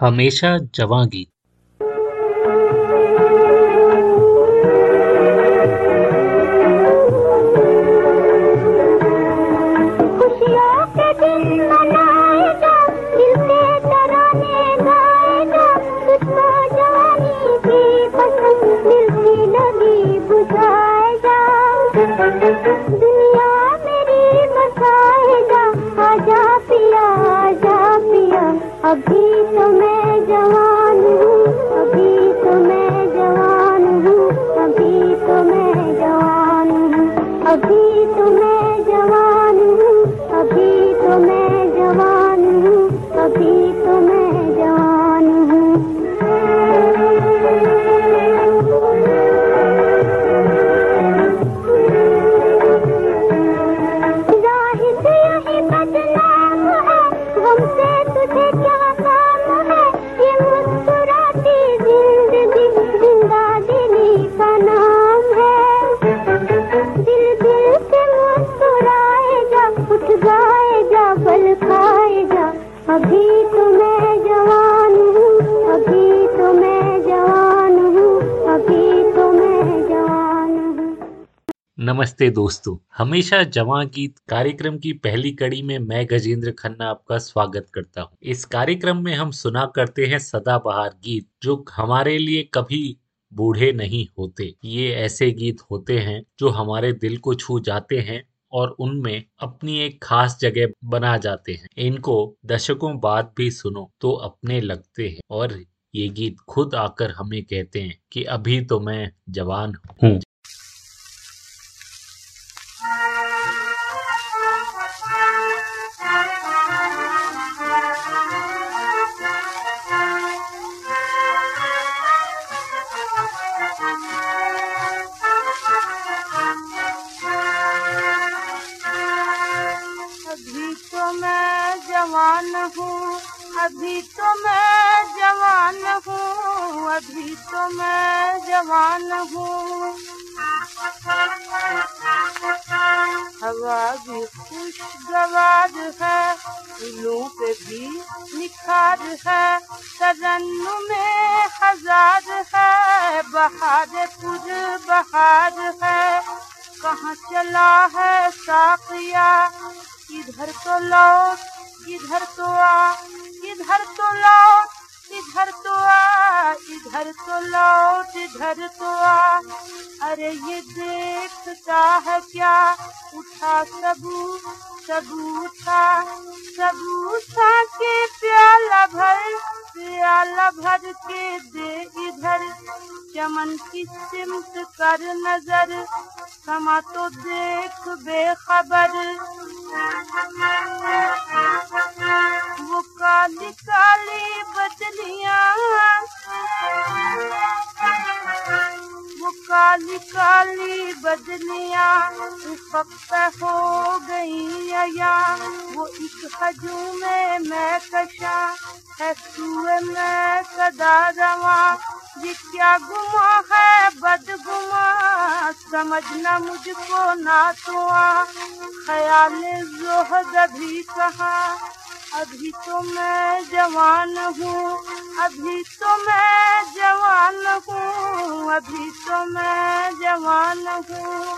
हमेशा जवां गीत। नमस्ते दोस्तों। हमेशा जवां गीत कार्यक्रम की पहली कड़ी में मैं गजेंद्र खन्ना आपका स्वागत करता हूँ। इस कार्यक्रम में हम सुना करते हैं सदाबहार गीत, जो हमारे लिए कभी बूढ़े नहीं होते। ये ऐसे गीत होते हैं, जो हमारे दिल को छू जाते हैं और उनमें अपनी एक खास जगह बना जाते हैं। इनको दशकों बाद भी सुनो तो अपने लगते हैं। और ये गीत खुद आकर हमें कहते हैं कि अभी तो मैं जवान हूँ। अभी तो मैं जवान हूँ, अभी तो मैं जवान हूँ। हवा भी खुशगवार है, फूलों पे भी निखार है तरन्नु में हज़ार है, बहार पुर बहार है। कहाँ चला है साकिया इधर तो लौट इधर तो आ, इधर तो लौट, इधर तो आ, इधर तो लौट, इधर तो आ। अरे ये देखता है क्या? उठा सबू सबू उठा सबू उठा के प्याला भर प्याला भर के दे इधर। चमन की सिमत कर नज़र, समा तो देख बेखबर। वो काली काली बदलिया काली काली बदलिया फक्त हो गई या वो एक हजू में मैं कशा। है सुए मैं सदा रवा। ये क्या गुमा है, बदगुमा? समझना मुझको ना तो ख्याल जोहद अभी कहा? अभी तो मैं जवान हूँ, अभी तो मैं जवान हूँ, अभी तो मैं जवान हूँ।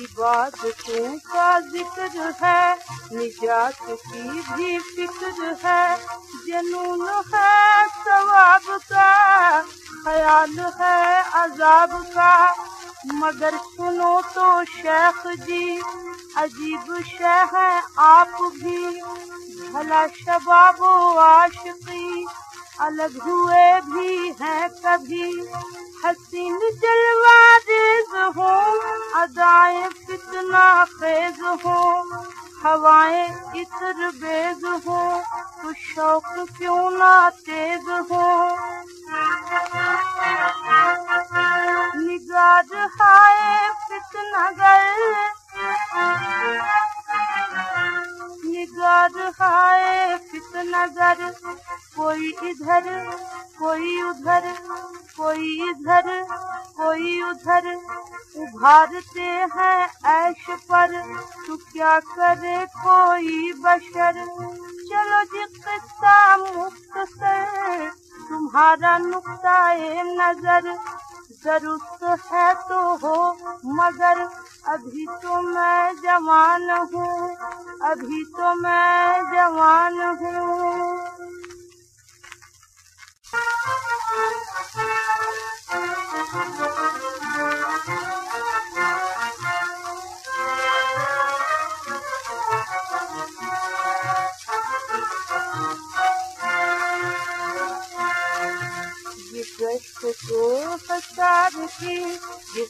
इबादतों का ज़िक्र है, निजात की भी फ़िक्र है, जनून है सवाब का। ख्याल है अजाब का, मगर सुनो तो शेख जी, अजीब शेख है आप भी। भला शबाब आशिकी अलग हुए भी हैं कभी। हसीन जलवा रेज हो, अदाए कितना खेज हो। हवाएँ इतर बेज हो तो शौक क्यों ना तेज हो? निगार हाय फितनगर निगार हाय फितनगर कोई इधर, कोई उधर, कोई इधर, कोई उधर। उभारते हैं ऐश पर, तू क्या करे कोई बशर? चलो जी किस्सा से, तुम्हारा नुकताए नज़र। ज़रूरत है तो हो, मगर अभी तो मैं जवान हूँ, अभी तो मैं जवान हूँ। को हज़ार की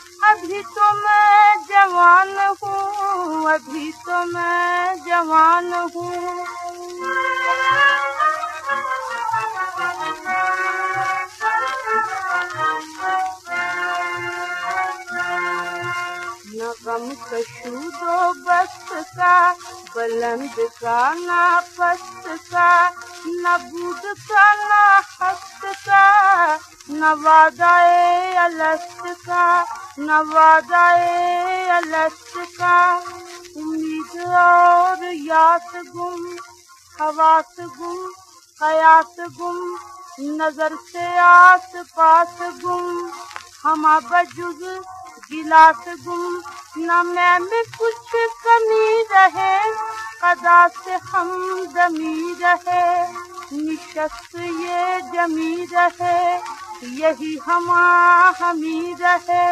अभी तो मैं जवान हूँ, अभी तो मैं जवान हूँ। गम कशु दो बस्त का, बुलंद का, ना पस्त का, न बूद का, ना हस्त का, न वादाए अलस्त का। न वादाए अलस्त का। उम्मीद और यास गुम, हवास गुम हयात गुम, नज़र से आस पास गुम। हम बजुग गिलास गुम, न मैं में कुछ कमी रहे। कदा से हम जमी रहे, निशस्त ये जमी रहे। यही हमा हमी रहे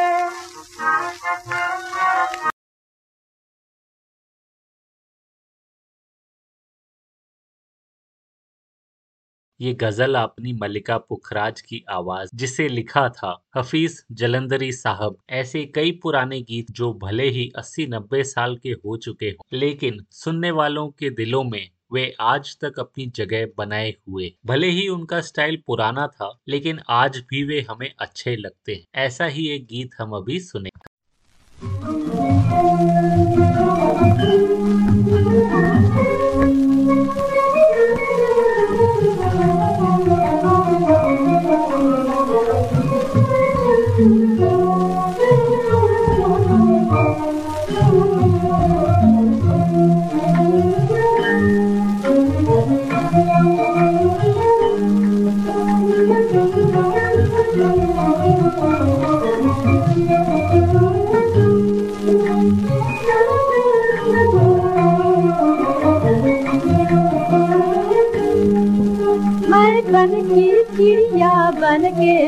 ये गज़ल अपनी मल्लिका पुखराज की आवाज़, जिसे लिखा था हफीज जलंधरी साहब। ऐसे कई पुराने गीत जो भले ही 80-90 साल के हो चुके हों, लेकिन सुनने वालों के दिलों में वे आज तक अपनी जगह बनाए हुए, भले ही उनका स्टाइल पुराना था, लेकिन आज भी वे हमें अच्छे लगते हैं। ऐसा ही एक गीत हम अभी सुने।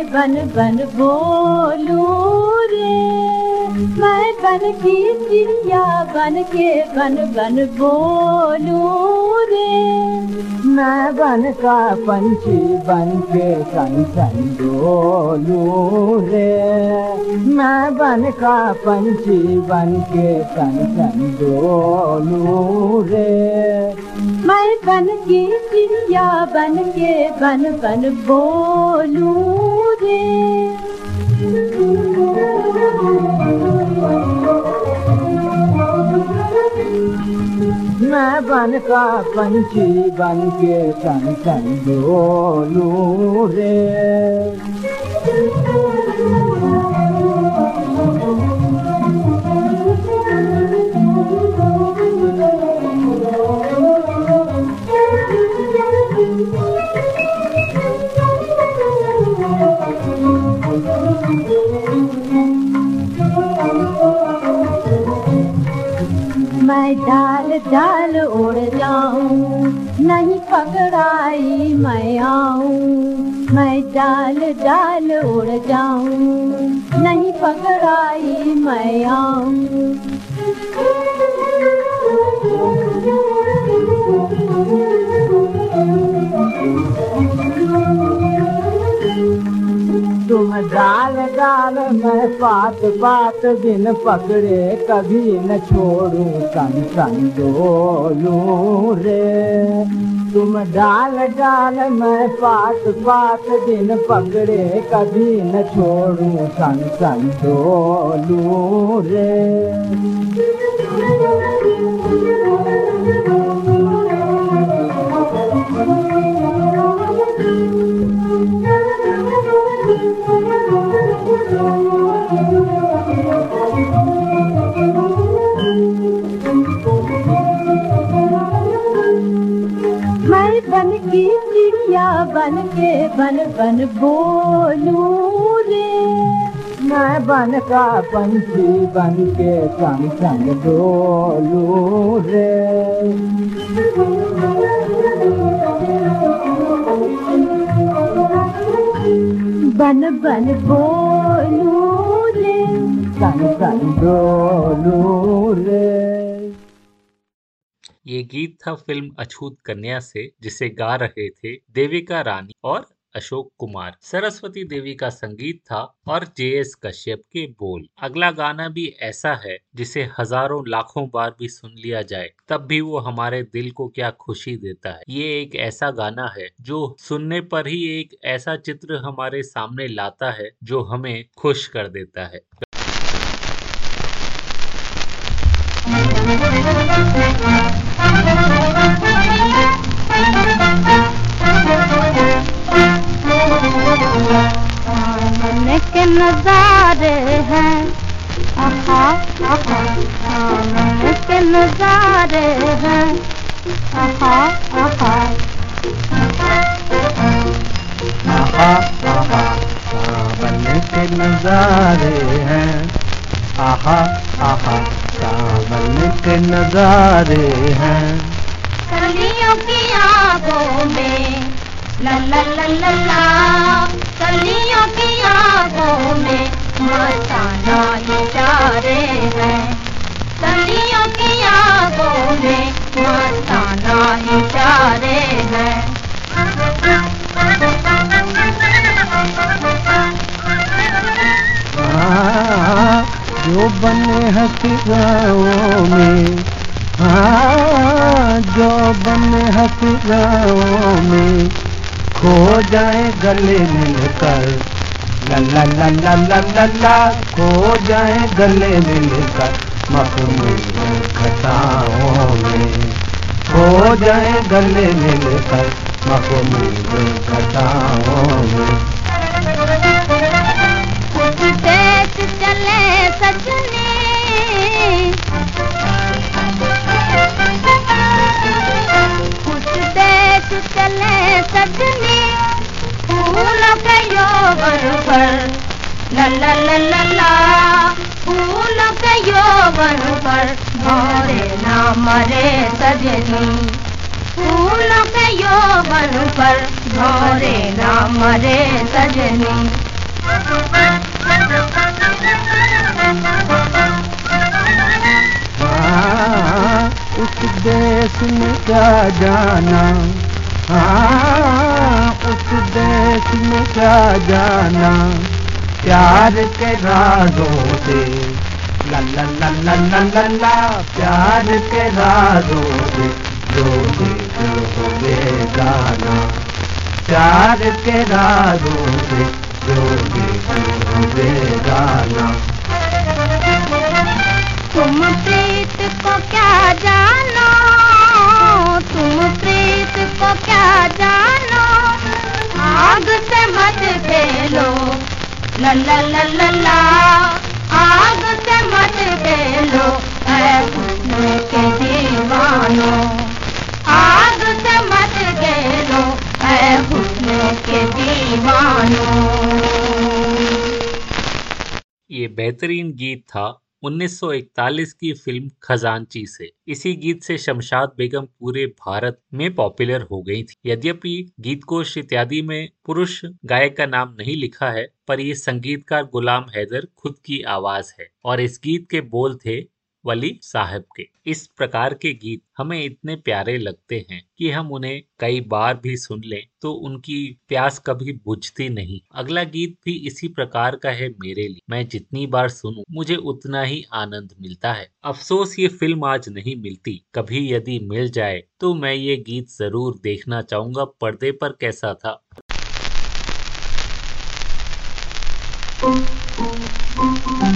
बन बन बोलू रे। मैं बन की चिड़िया बन के बन बन बोलू रे। मैं बन का पंछी बन के सन सन डोलू रे। मैं बन का पंछी बन के सन सन डोलू रे। मैं बन के चिड़िया बन के बन बन बोलू रे। मैं बन का पंछी बन के सन सन डोलू रे मैं डाल डाल उड़ जाऊँ, नहीं पकड़ाई मैं आऊँ। मैं डाल डाल उड़ जाऊँ, नहीं पकड़ाई मैं आऊँ। तुम डाल डाल मैं पात पात बिन पकड़े कभी न छोड़ू सन सन डोलू रे। तुम डाल डाल मैं पात पात बिन पकड़े कभी न छोड़ू सन सन डोलू रे बन की चिड़िया बन के बन बन बोलूं रे। मैं बन का पंछी बन के संग संग डोलू रे बन बन बोलू रे। बन बन बोलू रे। ये गीत था फ़िल्म अछूत कन्या से, जिसे गा रहे थे देविका रानी और अशोक कुमार। सरस्वती देवी का संगीत था और जे एस कश्यप के बोल। अगला गाना भी ऐसा है जिसे हज़ारों लाखों बार भी सुन लिया जाए, तब भी वो हमारे दिल को क्या खुशी देता है। ये एक ऐसा गाना है जो सुनने पर ही एक ऐसा चित्र हमारे सामने लाता है जो हमें खुश कर देता है। नजारे हैं। आहा के नजारे हैं। आहा आहा। आहा आहा सावन के नजारे हैं। आहा आहा सावन के नजारे हैं। कलियों की आगों में कलियों की आगों में मस्ताना इशारे हैं। कलियों की आगों में मस्ताना इशारे हैं। हाँ, जो बने हसीराओं में हाँ जो बने हसीराओं में खो जाए गले मिलकर ला ला ला ला ला ला खो जाए गले मिलकर मखमूल घटाओं में। खो जाए गले मिलकर मखमूल घटाओं में। चले सजने देश चले सजने फूलों के यौवन पर। ला ला ला ला फूलों के यौवन पर। भोरे ना मरे सजनी फूलों के यौवन पर। भोरे ना मरे सजनी। हाँ, उस देश में क्या जाना? हाँ उस देश में क्या जाना? प्यार के राजों से। ला ला ला ला ला ला प्यार के राजों से। जो देश हो गाना। प्यार के राजों से। जो देश हो गाना। तुम प्रीत को क्या जानो? क्या जानो? आग से मत खेलो। ला ला ला ला ला। आग से मत खेलो। के दीवानो। आग से मत खेलो। है के दीवानो। ये बेहतरीन गीत था। 1941 की फ़िल्म खजानची से। इसी गीत से शमशाद बेगम पूरे भारत में पॉपुलर हो गई थी। यद्यपि गीत को इत्यादि में पुरुष गायक का नाम नहीं लिखा है, पर ये संगीतकार गुलाम हैदर खुद की आवाज़ है और इस गीत के बोल थे वली साहब के। इस प्रकार के गीत हमें इतने प्यारे लगते हैं कि हम उन्हें कई बार भी सुन लें तो उनकी प्यास कभी बुझती नहीं। अगला गीत भी इसी प्रकार का है मेरे लिए। मैं जितनी बार सुनूं, मुझे उतना ही आनंद मिलता है। अफसोस, ये फ़िल्म आज नहीं मिलती। कभी यदि मिल जाए तो मैं ये गीत ज़रूर देखना चाहूँगा। पर्दे पर कैसा था? नैना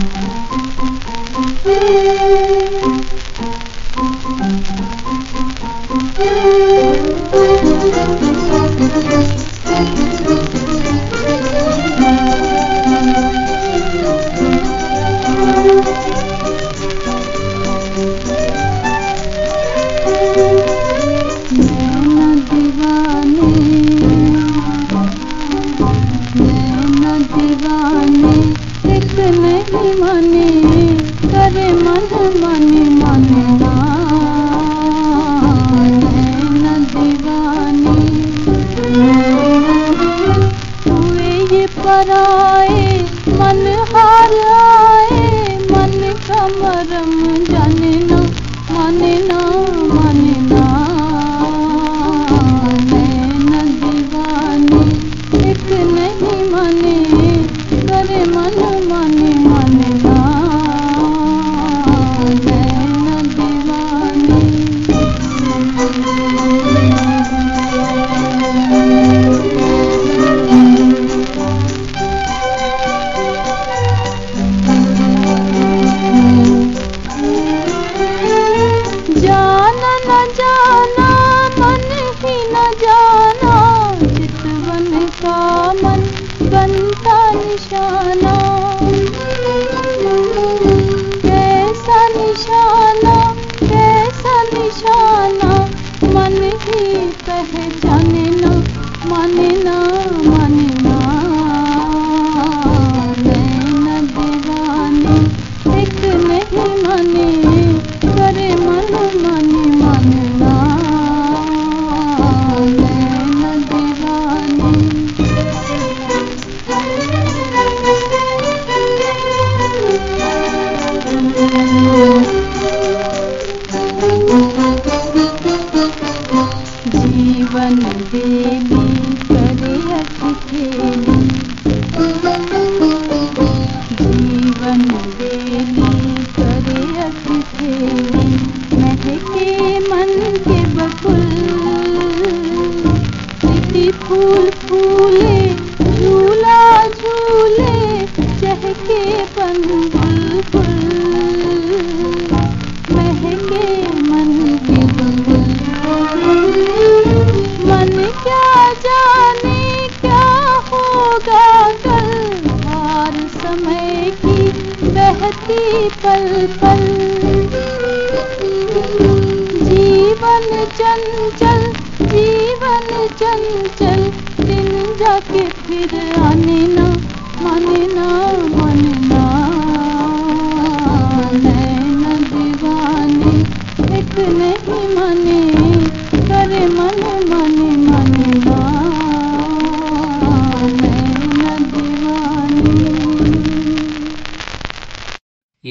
चंचल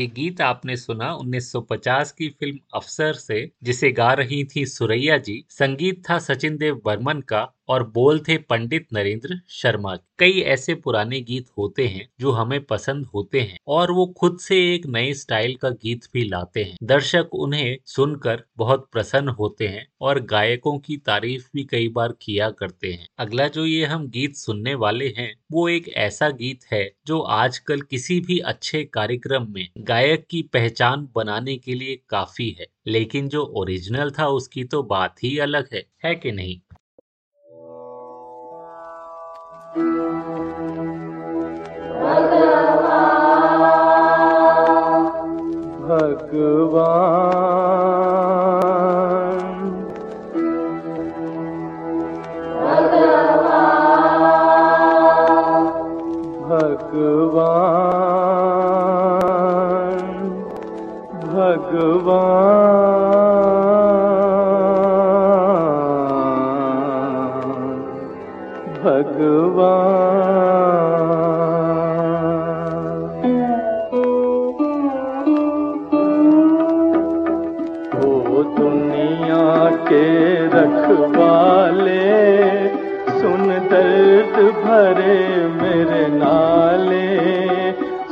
ये गीत आपने सुना 1950 की फ़िल्म अफसर से, जिसे गा रही थी सुरैया जी। संगीत था सचिन देव बर्मन का। और बोल थे पंडित नरेंद्र शर्मा। कई ऐसे पुराने गीत होते हैं जो हमें पसंद होते हैं और वो खुद से एक नए स्टाइल का गीत भी लाते हैं। दर्शक उन्हें सुनकर बहुत प्रसन्न होते हैं और गायकों की तारीफ़ भी कई बार किया करते हैं। अगला जो ये हम गीत सुनने वाले हैं, वो एक ऐसा गीत है जो आजकल किसी भी अच्छे कार्यक्रम में गायक की पहचान बनाने के लिए काफ़ी है। लेकिन जो ओरिजिनल था उसकी तो बात ही अलग है है कि नहीं? भगवा दर्द भरे मेरे नाले,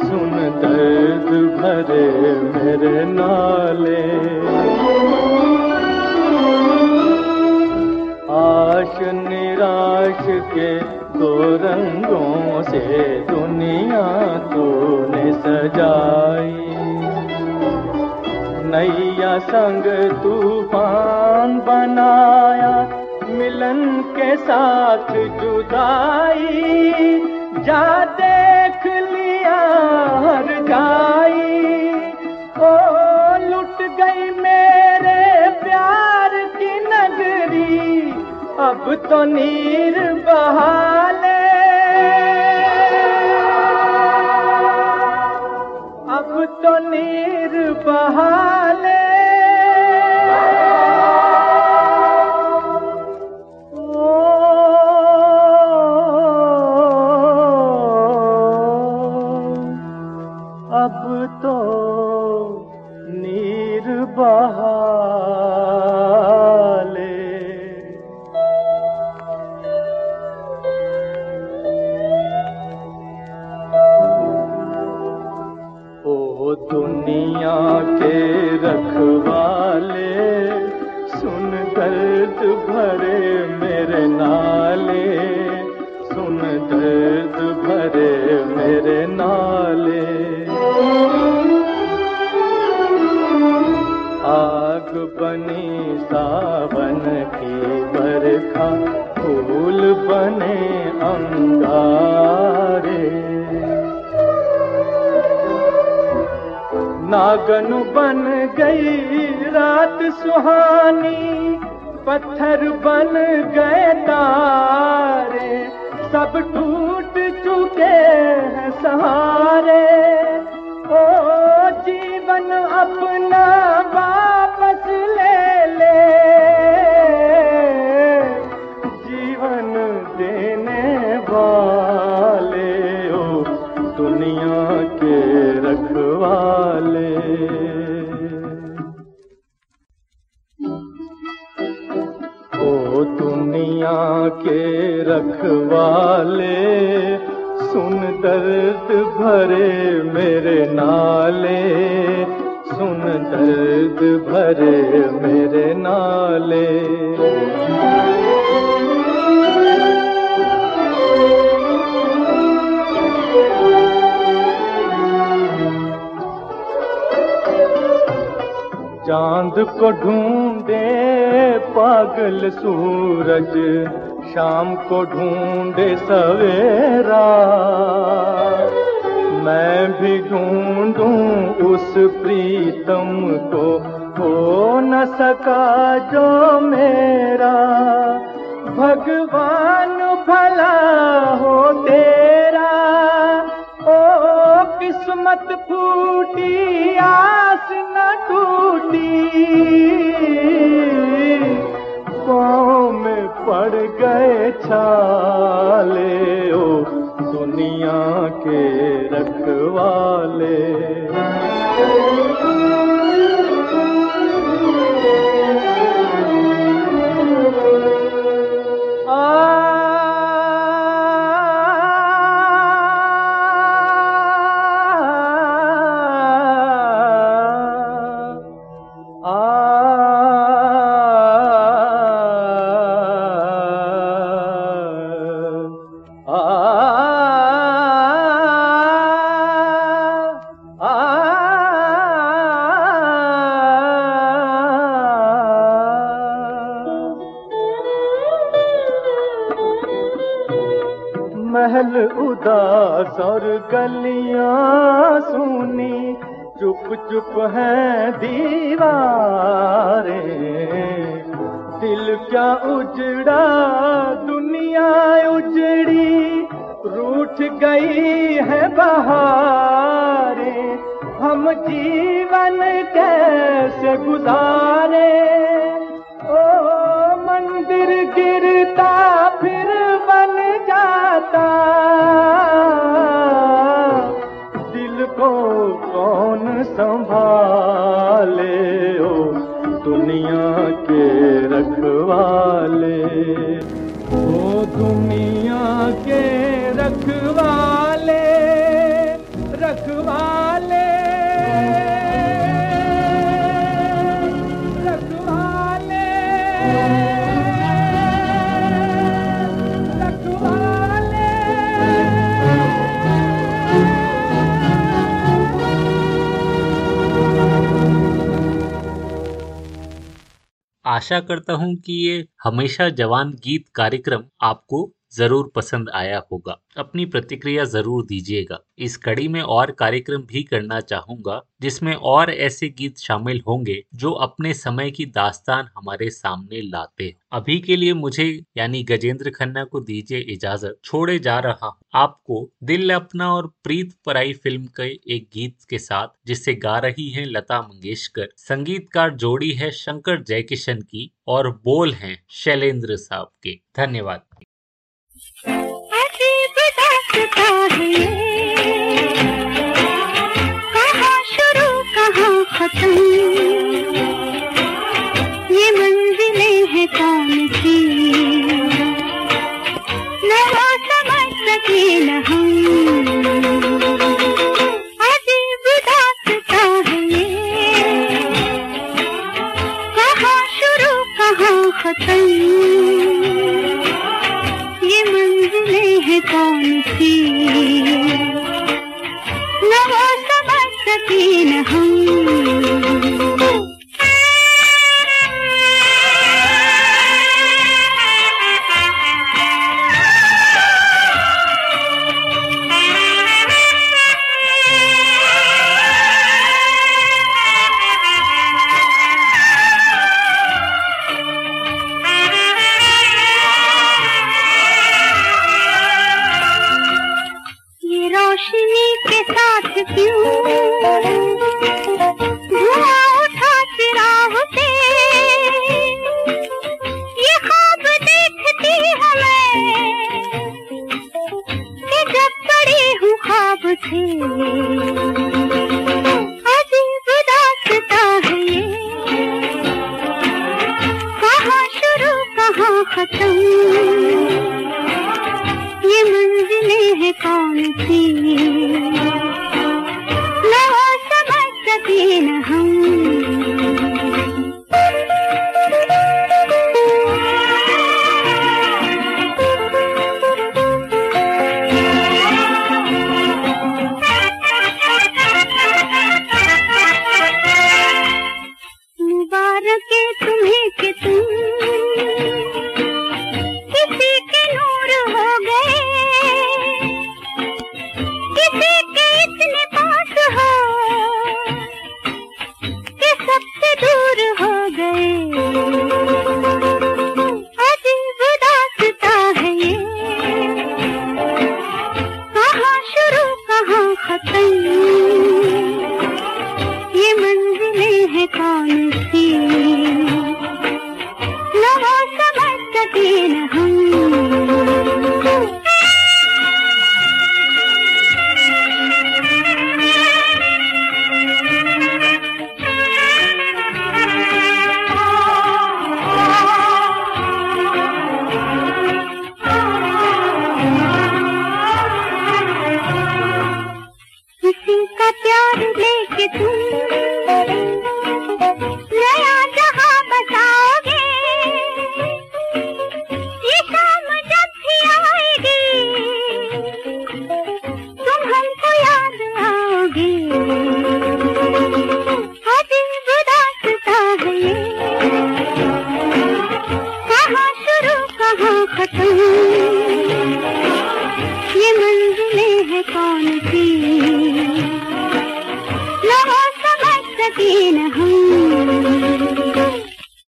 सुन दर्द भरे मेरे नाले। आश निराश के दो रंगों से दुनिया तूने सजाई। नैया संग तूफ़ान बनाया मिलन के साथ जुदाई, जा देख लिया हर जाई। ओ, लुट गई मेरे प्यार की नगरी, अब तो नीर बहाले। अब तो नीर बहाले। रात सुहानी, पत्थर बन गए तारे। सब टूट चुके हैं सहारे। ओ जीवन अपना बाप रखवाले, सुन दर्द भरे मेरे नाले, सुन दर्द भरे मेरे नाले। चाँद को ढूंढे पागल सूरज शाम को ढूंढे सवेरा। मैं भी ढूंढू उस प्रीतम को, हो न सका जो मेरा। भगवान भला हो तेरा। ओ, किस्मत फूटी, आस न टूटी। पाँव में पड़ गए छाले ओ दुनिया के रखवाले। और गलियाँ सुनी। चुप चुप है दीवारे। दिल क्या उजड़ा, दुनिया उजड़ी। रूठ गई है बहारे। हम जीवन कैसे गुजारे? ओ, मंदिर गिरता फिर बन जाता। दुनिया के आशा करता हूँ कि ये हमेशा जवान गीत कार्यक्रम आपको ज़रूर पसंद आया होगा। अपनी प्रतिक्रिया ज़रूर दीजिएगा। इस कड़ी में और कार्यक्रम भी करना चाहूँगा, जिसमें और ऐसे गीत शामिल होंगे, जो अपने समय की दास्तान हमारे सामने लाते हैं। अभी के लिए मुझे, यानी गजेंद्र खन्ना को दीजिए इजाज़त। छोड़े जा रहा आपको दिल अपना और प्रीत पराई फ़िल्म के एक गीत के साथ, जिसे गा रही हैं लता मंगेशकर। संगीतकार जोड़ी है शंकर जयकिशन की, और बोल हैं शैलेंद्र साहब के। धन्यवाद। खत्म कौन सी न वो समझ 你